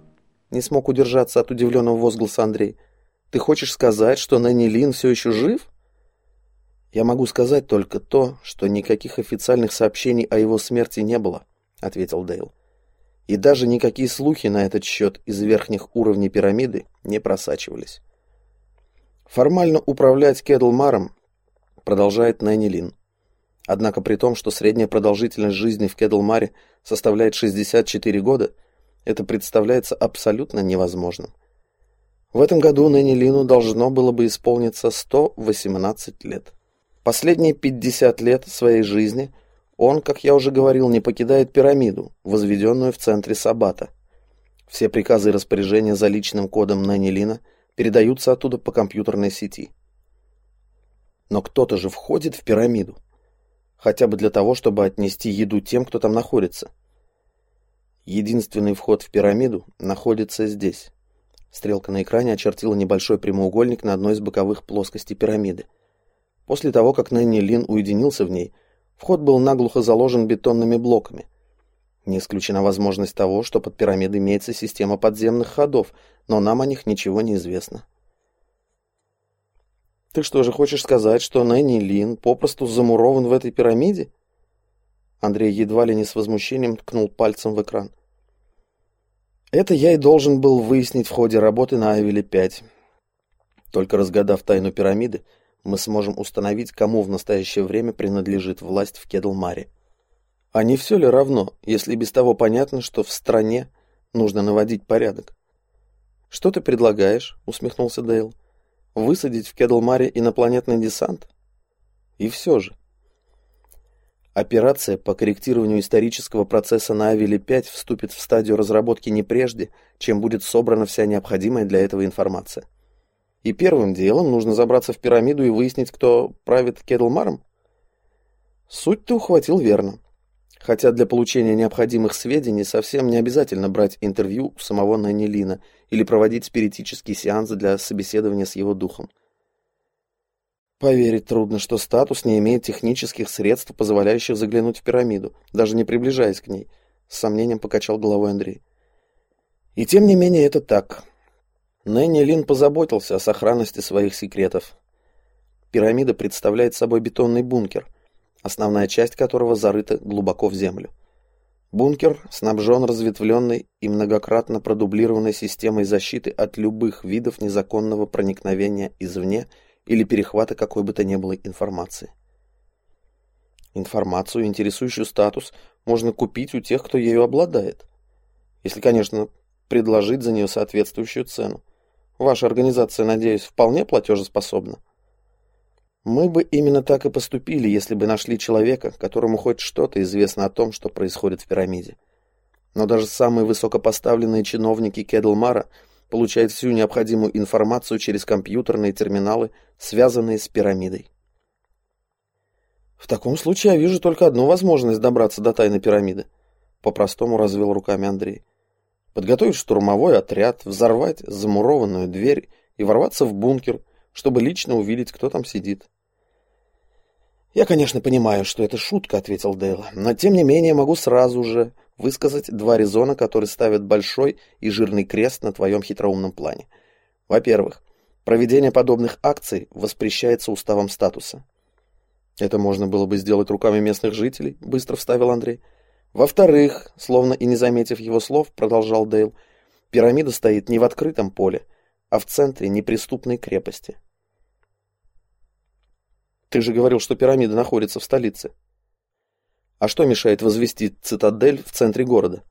Не смог удержаться от удивленного возгласа Андрей. Ты хочешь сказать, что Нэнни Лин все еще жив? «Я могу сказать только то, что никаких официальных сообщений о его смерти не было», — ответил Дейл. «И даже никакие слухи на этот счет из верхних уровней пирамиды не просачивались». Формально управлять Кедлмаром продолжает Нэнни. Однако при том, что средняя продолжительность жизни в Кедлмаре составляет 64 года, это представляется абсолютно невозможным. В этом году Нэнни Лину должно было бы исполниться 118 лет. Последние 50 лет своей жизни он, как я уже говорил, не покидает пирамиду, возведенную в центре Сабата. Все приказы и распоряжения за личным кодом Нанилина передаются оттуда по компьютерной сети. Но кто-то же входит в пирамиду. Хотя бы для того, чтобы отнести еду тем, кто там находится. Единственный вход в пирамиду находится здесь. Стрелка на экране очертила небольшой прямоугольник на одной из боковых плоскостей пирамиды – После того, как Нэнни Лин уединился в ней, вход был наглухо заложен бетонными блоками. Не исключена возможность того, что под пирамидой имеется система подземных ходов, но нам о них ничего не известно. Ты что же хочешь сказать, что Нэнни Лин попросту замурован в этой пирамиде? Андрей едва ли не с возмущением ткнул пальцем в экран. Это я и должен был выяснить в ходе работы на Авеле-5. Только разгадав тайну пирамиды, мы сможем установить, кому в настоящее время принадлежит власть в Кедлмаре. А не все ли равно, если без того понятно, что в стране нужно наводить порядок? «Что ты предлагаешь?» — усмехнулся Дейл. «Высадить в Кедлмаре инопланетный десант?» И все же. Операция по корректированию исторического процесса на Авеле-5 вступит в стадию разработки не прежде, чем будет собрана вся необходимая для этого информация. И первым делом нужно забраться в пирамиду и выяснить, кто правит Кедлмаром? Суть ты ухватил верно. Хотя для получения необходимых сведений совсем не обязательно брать интервью у самого Нанилина или проводить спиритические сеансы для собеседования с его духом. Поверить трудно, что статус не имеет технических средств, позволяющих заглянуть в пирамиду, даже не приближаясь к ней, с сомнением покачал головой Андрей. И тем не менее это так. Нэнни Лин позаботился о сохранности своих секретов. Пирамида представляет собой бетонный бункер, основная часть которого зарыта глубоко в землю. Бункер снабжен разветвленной и многократно продублированной системой защиты от любых видов незаконного проникновения извне или перехвата какой бы то ни было информации. Информацию, интересующую статус, можно купить у тех, кто ею обладает. Если, конечно, предложить за нее соответствующую цену. Ваша организация, надеюсь, вполне платежеспособна? Мы бы именно так и поступили, если бы нашли человека, которому хоть что-то известно о том, что происходит в пирамиде. Но даже самые высокопоставленные чиновники Кедлмара получают всю необходимую информацию через компьютерные терминалы, связанные с пирамидой. В таком случае я вижу только одну возможность добраться до тайны пирамиды. По-простому развел руками Андрей. Подготовить штурмовой отряд, взорвать замурованную дверь и ворваться в бункер, чтобы лично увидеть, кто там сидит. «Я, конечно, понимаю, что это шутка», — ответил Дейл, «но тем не менее могу сразу же высказать два резона, которые ставят большой и жирный крест на твоем хитроумном плане. Во-первых, проведение подобных акций воспрещается уставом статуса. Это можно было бы сделать руками местных жителей, быстро вставил Андрей. Во-вторых, словно и не заметив его слов, продолжал Дейл, пирамида стоит не в открытом поле, а в центре неприступной крепости. Ты же говорил, что пирамида находится в столице. А что мешает возвести цитадель в центре города?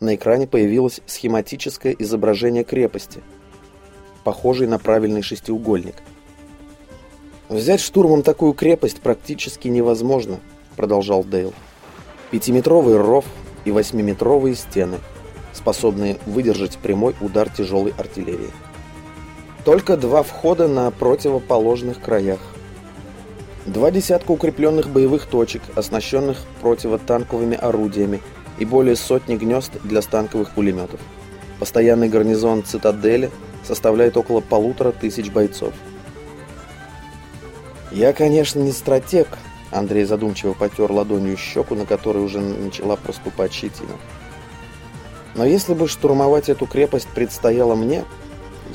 На экране появилось схематическое изображение крепости, похожей на правильный шестиугольник. «Взять штурмом такую крепость практически невозможно», — продолжал Дейл. «Пятиметровый ров и восьмиметровые стены, способные выдержать прямой удар тяжелой артиллерии. Только два входа на противоположных краях. Два десятка укрепленных боевых точек, оснащенных противотанковыми орудиями и более сотни гнезд для станковых пулеметов. Постоянный гарнизон цитадели составляет около полутора тысяч бойцов. «Я, конечно, не стратег», — Андрей задумчиво потер ладонью щеку, на которой уже начала проступать щетина. «Но если бы штурмовать эту крепость предстояло мне,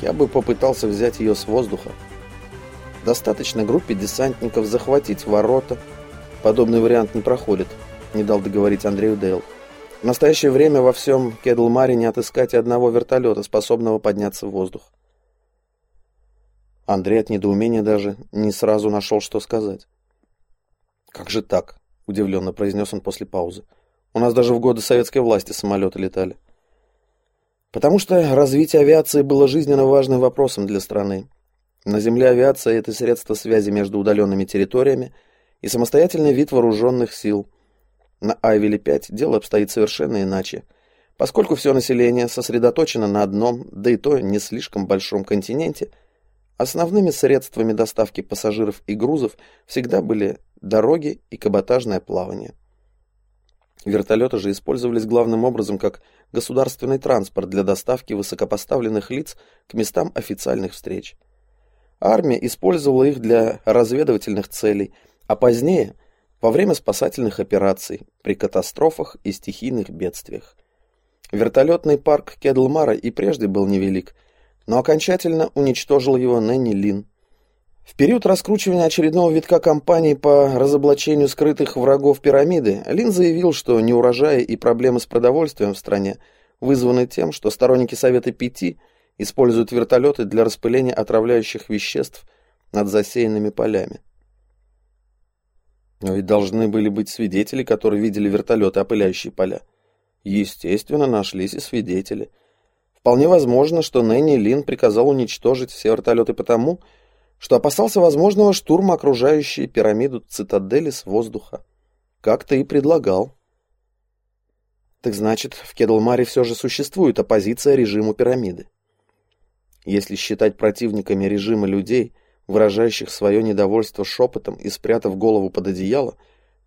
я бы попытался взять ее с воздуха. Достаточно группе десантников захватить ворота. Подобный вариант не проходит, не дал договорить Андрею Дейл. В настоящее время во всем Кедлмаре не отыскать одного вертолета, способного подняться в воздух. Андрей от недоумения даже не сразу нашел, что сказать. «Как же так?» – удивленно произнес он после паузы. «У нас даже в годы советской власти самолеты летали». Потому что развитие авиации было жизненно важным вопросом для страны. На Земле авиация – это средство связи между удаленными территориями и самостоятельный вид вооруженных сил. На Айвеле-5 дело обстоит совершенно иначе. Поскольку все население сосредоточено на одном, да и то не слишком большом континенте, основными средствами доставки пассажиров и грузов всегда были дороги и каботажное плавание. Вертолеты же использовались главным образом как государственный транспорт для доставки высокопоставленных лиц к местам официальных встреч. Армия использовала их для разведывательных целей, а позднее – во время спасательных операций, при катастрофах и стихийных бедствиях. Вертолетный парк Кедлмара и прежде был невелик, но окончательно уничтожил его Нэнни Лин. В период раскручивания очередного витка кампании по разоблачению скрытых врагов пирамиды, Лин заявил, что неурожаи и проблемы с продовольствием в стране вызваны тем, что сторонники Совета Пяти – используют вертолеты для распыления отравляющих веществ над засеянными полями. Но ведь должны были быть свидетели, которые видели вертолеты, опыляющие поля. Естественно, нашлись и свидетели. Вполне возможно, что Нэнни Лин приказал уничтожить все вертолеты потому, что опасался возможного штурма окружающей пирамиду цитадели с воздуха. Как ты и предлагал. Так значит, в Кедлмаре все же существует оппозиция режиму пирамиды. Если считать противниками режима людей, выражающих свое недовольство шепотом и спрятав голову под одеяло,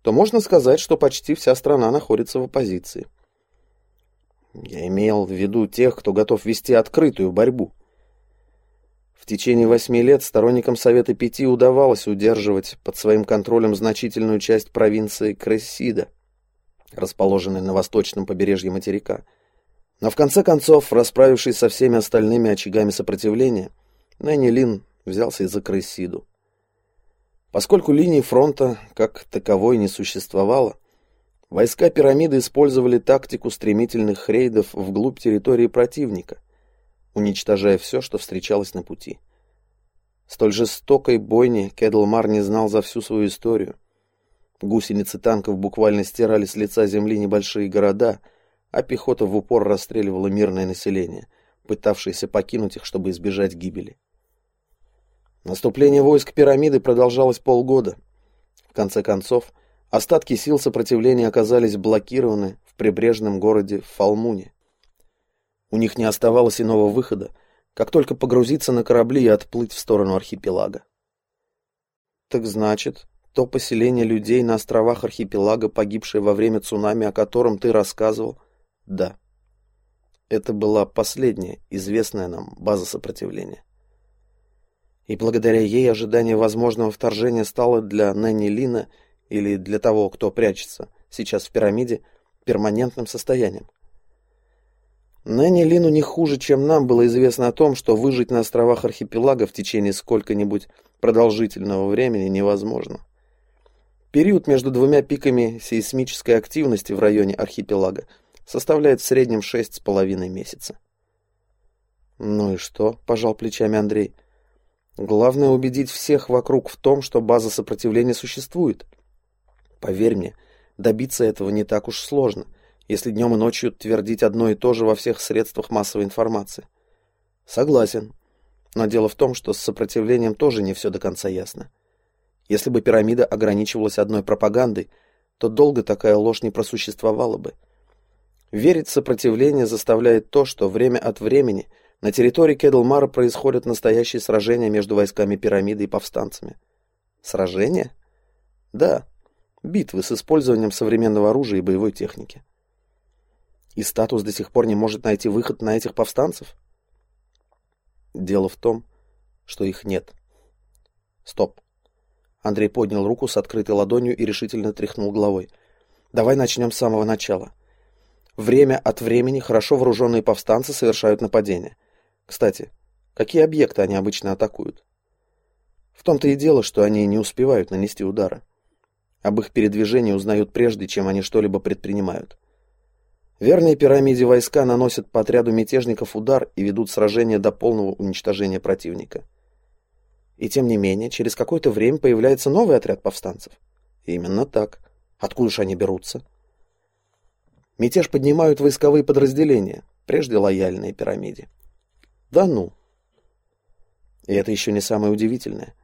то можно сказать, что почти вся страна находится в оппозиции. Я имел в виду тех, кто готов вести открытую борьбу. В течение восьми лет сторонникам Совета Пяти удавалось удерживать под своим контролем значительную часть провинции Крессида, расположенной на восточном побережье материка – но в конце концов, расправившись со всеми остальными очагами сопротивления, Нэнни Лин взялся и за Крейсиду. Поскольку линии фронта как таковой не существовало, Войска пирамиды использовали тактику стремительных рейдов вглубь территории противника, уничтожая все, что встречалось на пути. Столь жестокой бойни Кедлмар не знал за всю свою историю. Гусеницы танков буквально стирали с лица земли небольшие города, а пехота в упор расстреливала мирное население, пытавшееся покинуть их, чтобы избежать гибели. Наступление войск пирамиды продолжалось полгода. В конце концов, остатки сил сопротивления оказались блокированы в прибрежном городе Фалмуне. У них не оставалось иного выхода, как только погрузиться на корабли и отплыть в сторону архипелага. Так значит, то поселение людей на островах архипелага, погибшее во время цунами, о котором ты рассказывал, да. Это была последняя известная нам база сопротивления. И благодаря ей ожидание возможного вторжения стало для Нэнни Лина или для того, кто прячется сейчас в пирамиде, перманентным состоянием. Нэнни Лину не хуже, чем нам было известно о том, что выжить на островах архипелага в течение сколько-нибудь продолжительного времени невозможно. Период между двумя пиками сейсмической активности в районе архипелага составляет в среднем шесть с половиной месяца. «Ну и что?» – пожал плечами Андрей. «Главное убедить всех вокруг в том, что база сопротивления существует. Поверь мне, добиться этого не так уж сложно если днем и ночью твердить одно и то же во всех средствах массовой информации. Согласен. Но дело в том, что с сопротивлением тоже не все до конца ясно. Если бы пирамида ограничивалась одной пропагандой, то долго такая ложь не просуществовала бы. Верить в сопротивление заставляет то, что время от времени на территории Кедлмара происходят настоящие сражения между войсками пирамиды и повстанцами. Сражения? Да, битвы с использованием современного оружия и боевой техники. И статус до сих пор не может найти выход на этих повстанцев? Дело в том, что их нет. Стоп. Андрей поднял руку с открытой ладонью и решительно тряхнул головой. Давай начнем с самого начала. Время от времени хорошо вооруженные повстанцы совершают нападения. Кстати, какие объекты они обычно атакуют? В том-то и дело, что они не успевают нанести удары. Об их передвижении узнают прежде, чем они что-либо предпринимают. Верные пирамиде войска наносят по отряду мятежников удар и ведут сражение до полного уничтожения противника. И тем не менее, через какое-то время появляется новый отряд повстанцев. Именно так. Откуда же они берутся? Мятеж поднимают войсковые подразделения, прежде лояльные пирамиде. Да ну. И это еще не самое удивительное.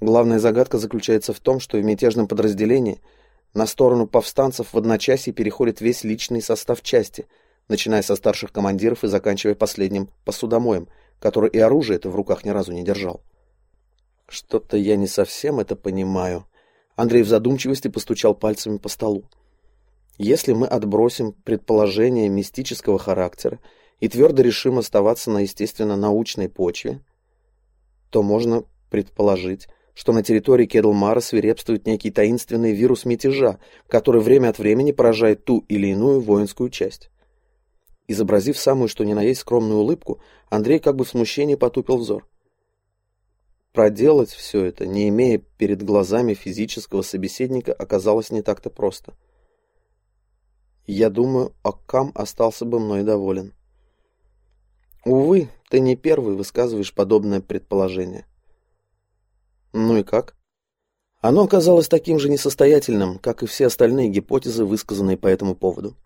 Главная загадка заключается в том, что в мятежном подразделении – на сторону повстанцев в одночасье переходит весь личный состав части, начиная со старших командиров и заканчивая последним посудомоем, который и оружие это в руках ни разу не держал. Что-то я не совсем это понимаю. Андрей в задумчивости постучал пальцами по столу. Если мы отбросим предположения мистического характера и твердо решим оставаться на естественно-научной почве, то можно предположить, что на территории Кедлмара свирепствует некий таинственный вирус мятежа, который время от времени поражает ту или иную воинскую часть. Изобразив самую что ни на есть скромную улыбку, Андрей как бы в смущении потупил взор. Проделать все это, не имея перед глазами физического собеседника, оказалось не так-то просто. Я думаю, Оккам остался бы мной доволен. Увы, ты не первый высказываешь подобное предположение. Ну и как? Оно оказалось таким же несостоятельным, как и все остальные гипотезы, высказанные по этому поводу.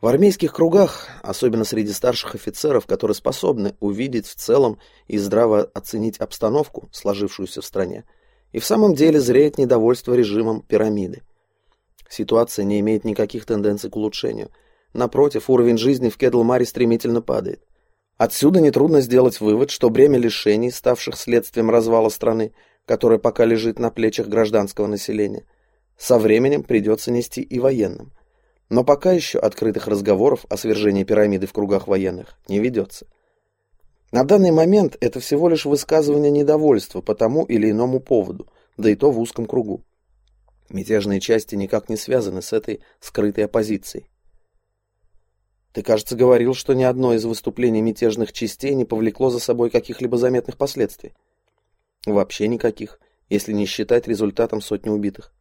В армейских кругах, особенно среди старших офицеров, которые способны увидеть в целом и здраво оценить обстановку, сложившуюся в стране, и в самом деле зреет недовольство режимом пирамиды. Ситуация не имеет никаких тенденций к улучшению. Напротив, уровень жизни в Кедлмаре стремительно падает. Отсюда нетрудно сделать вывод, что бремя лишений, ставших следствием развала страны, которое пока лежит на плечах гражданского населения, со временем придется нести и военным. Но пока еще открытых разговоров о свержении пирамиды в кругах военных не ведется. На данный момент это всего лишь высказывание недовольства по тому или иному поводу, да и то в узком кругу. Мятежные части никак не связаны с этой скрытой оппозицией. Ты, кажется, говорил, что ни одно из выступлений мятежных частей не повлекло за собой каких-либо заметных последствий. Вообще никаких, если не считать результатом сотни убитых.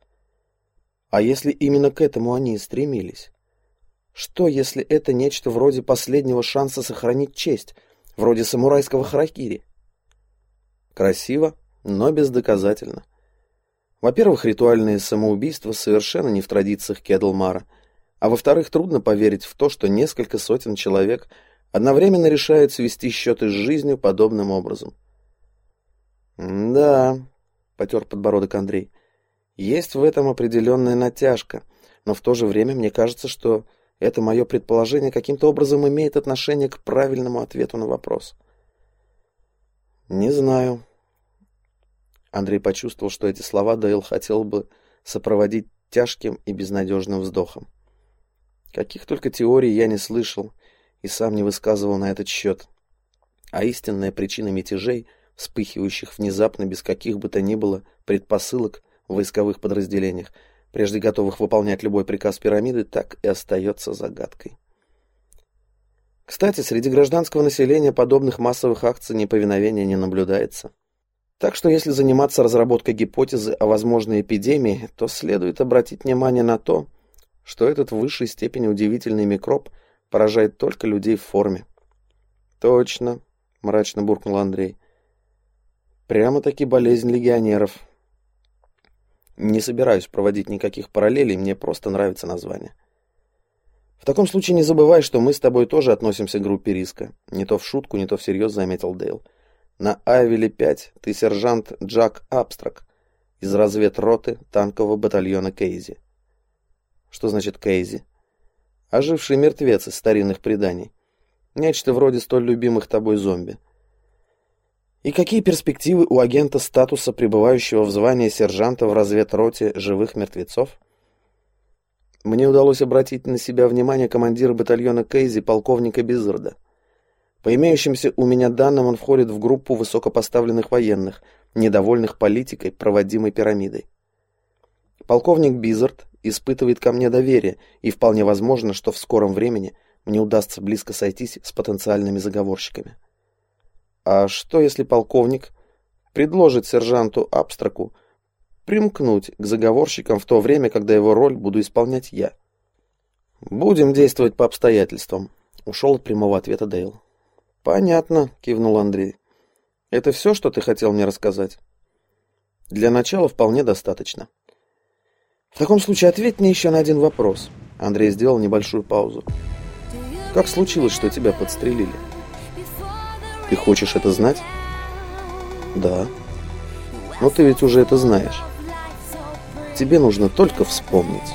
А если именно к этому они и стремились? Что, если это нечто вроде последнего шанса сохранить честь, вроде самурайского харакири? Красиво, но бездоказательно. Во-первых, ритуальные самоубийства совершенно не в традициях Кедлмара, а во-вторых, трудно поверить в то, что несколько сотен человек одновременно решают свести счеты с жизнью подобным образом. «Да», — потер подбородок Андрей, — «есть в этом определенная натяжка, но в то же время мне кажется, что это мое предположение каким-то образом имеет отношение к правильному ответу на вопрос». «Не знаю», Андрей почувствовал, что эти слова Дейл хотел бы сопроводить тяжким и безнадежным вздохом. Каких только теорий я не слышал и сам не высказывал на этот счет. А истинная причина мятежей, вспыхивающих внезапно без каких бы то ни было предпосылок в войсковых подразделениях, прежде готовых выполнять любой приказ пирамиды, так и остается загадкой. Кстати, среди гражданского населения подобных массовых акций неповиновения не наблюдается. Так что если заниматься разработкой гипотезы о возможной эпидемии, то следует обратить внимание на то, что этот в высшей степени удивительный микроб поражает только людей в форме. «Точно», — мрачно буркнул Андрей. «Прямо-таки болезнь легионеров». Не собираюсь проводить никаких параллелей, мне просто нравится название. В таком случае не забывай, что мы с тобой тоже относимся к группе риска. Не то в шутку, не то всерьез, заметил Дейл. На Айвеле-5 ты сержант Джак Абстрак из разведроты танкового батальона Кейзи. Что значит Кейзи? Оживший мертвец из старинных преданий. Нечто вроде столь любимых тобой зомби. И какие перспективы у агента статуса, пребывающего в звании сержанта в разведроте живых мертвецов? Мне удалось обратить на себя внимание командира батальона Кейзи полковника Бизарда. По имеющимся у меня данным, он входит в группу высокопоставленных военных, недовольных политикой, проводимой пирамидой. Полковник Бизард испытывает ко мне доверие, и вполне возможно, что в скором времени мне удастся близко сойтись с потенциальными заговорщиками. А что, если полковник предложит сержанту Абстраку примкнуть к заговорщикам в то время, когда его роль буду исполнять я? Будем действовать по обстоятельствам, ушел от прямого ответа Дейл. Понятно, кивнул Андрей. Это все, что ты хотел мне рассказать? Для начала вполне достаточно. В таком случае ответь мне еще на один вопрос. Андрей сделал небольшую паузу. Как случилось, что тебя подстрелили? Ты хочешь это знать? Да. Но ты ведь уже это знаешь. Тебе нужно только вспомнить.